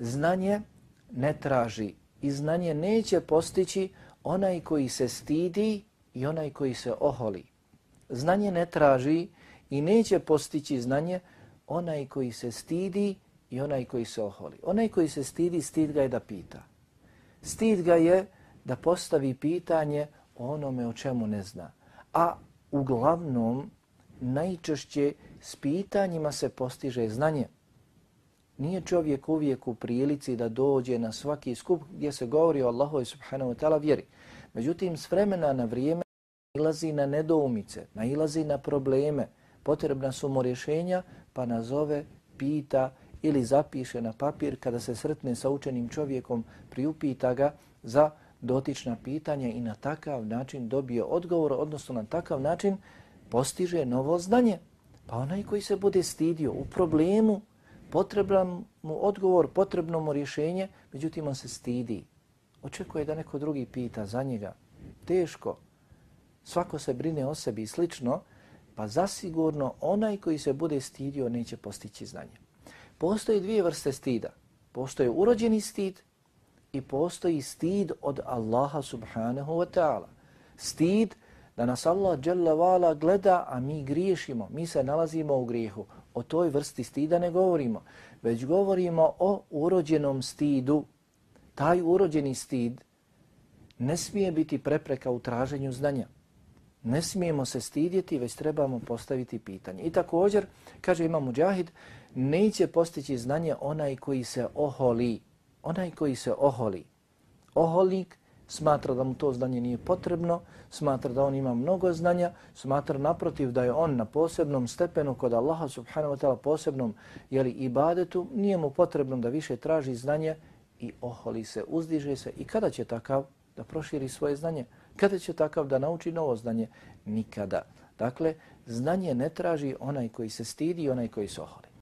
znanje ne traži i znanje neće postići onaj koji se stidi i onaj koji se oholi. Znanje ne traži i neće postići znanje onaj koji se stidi i onaj koji se oholi. Onaj koji se stidi, stid ga je da pita. Stid ga je da postavi pitanje o onome o čemu ne zna. A uglavnom, najčešće s pitanjima se postiže znanje. Nije čovjek uvijek u prilici da dođe na svaki skup gdje se govori o Allahu subhanahu wa ta'ala vjeri. Međutim, s vremena na vrijeme nailazi na nedoumice, nailazi na probleme, potrebna su mu rješenja, pa nazove, pita ili zapiše na papir kada se sretne sa učenim čovjekom, priupita ga za dotična pitanja i na takav način dobije odgovor, odnosno na takav način postiže novo znanje. Pa onaj koji se bude stidio u problemu, potreban mu odgovor, potrebno mu rješenje, međutim on se stidi. Očekuje da neko drugi pita za njega. Teško. Svako se brine o sebi i slično, pa zasigurno onaj koji se bude stidio neće postići znanje. Postoje dvije vrste stida. Postoje urođeni stid i postoji stid od Allaha subhanahu wa ta'ala. Stid da nas Allah vala gleda, a mi griješimo, mi se nalazimo u grijehu. O toj vrsti stida ne govorimo, već govorimo o urođenom stidu. Taj urođeni stid ne smije biti prepreka u traženju znanja. Ne smijemo se stidjeti, već trebamo postaviti pitanje. I također, kaže Imam Mujahid, neće postići znanje onaj koji se oholi. Onaj koji se oholi. Oholik smatra da mu to znanje nije potrebno, smatra da on ima mnogo znanja, smatra naprotiv da je on na posebnom stepenu kod Allaha subhanahu wa ta'ala posebnom jeli, ibadetu, nije mu potrebno da više traži znanje i oholi se, uzdiže se. I kada će takav da proširi svoje znanje? Kada će takav da nauči novo znanje? Nikada. Dakle, znanje ne traži onaj koji se stidi i onaj koji se oholi.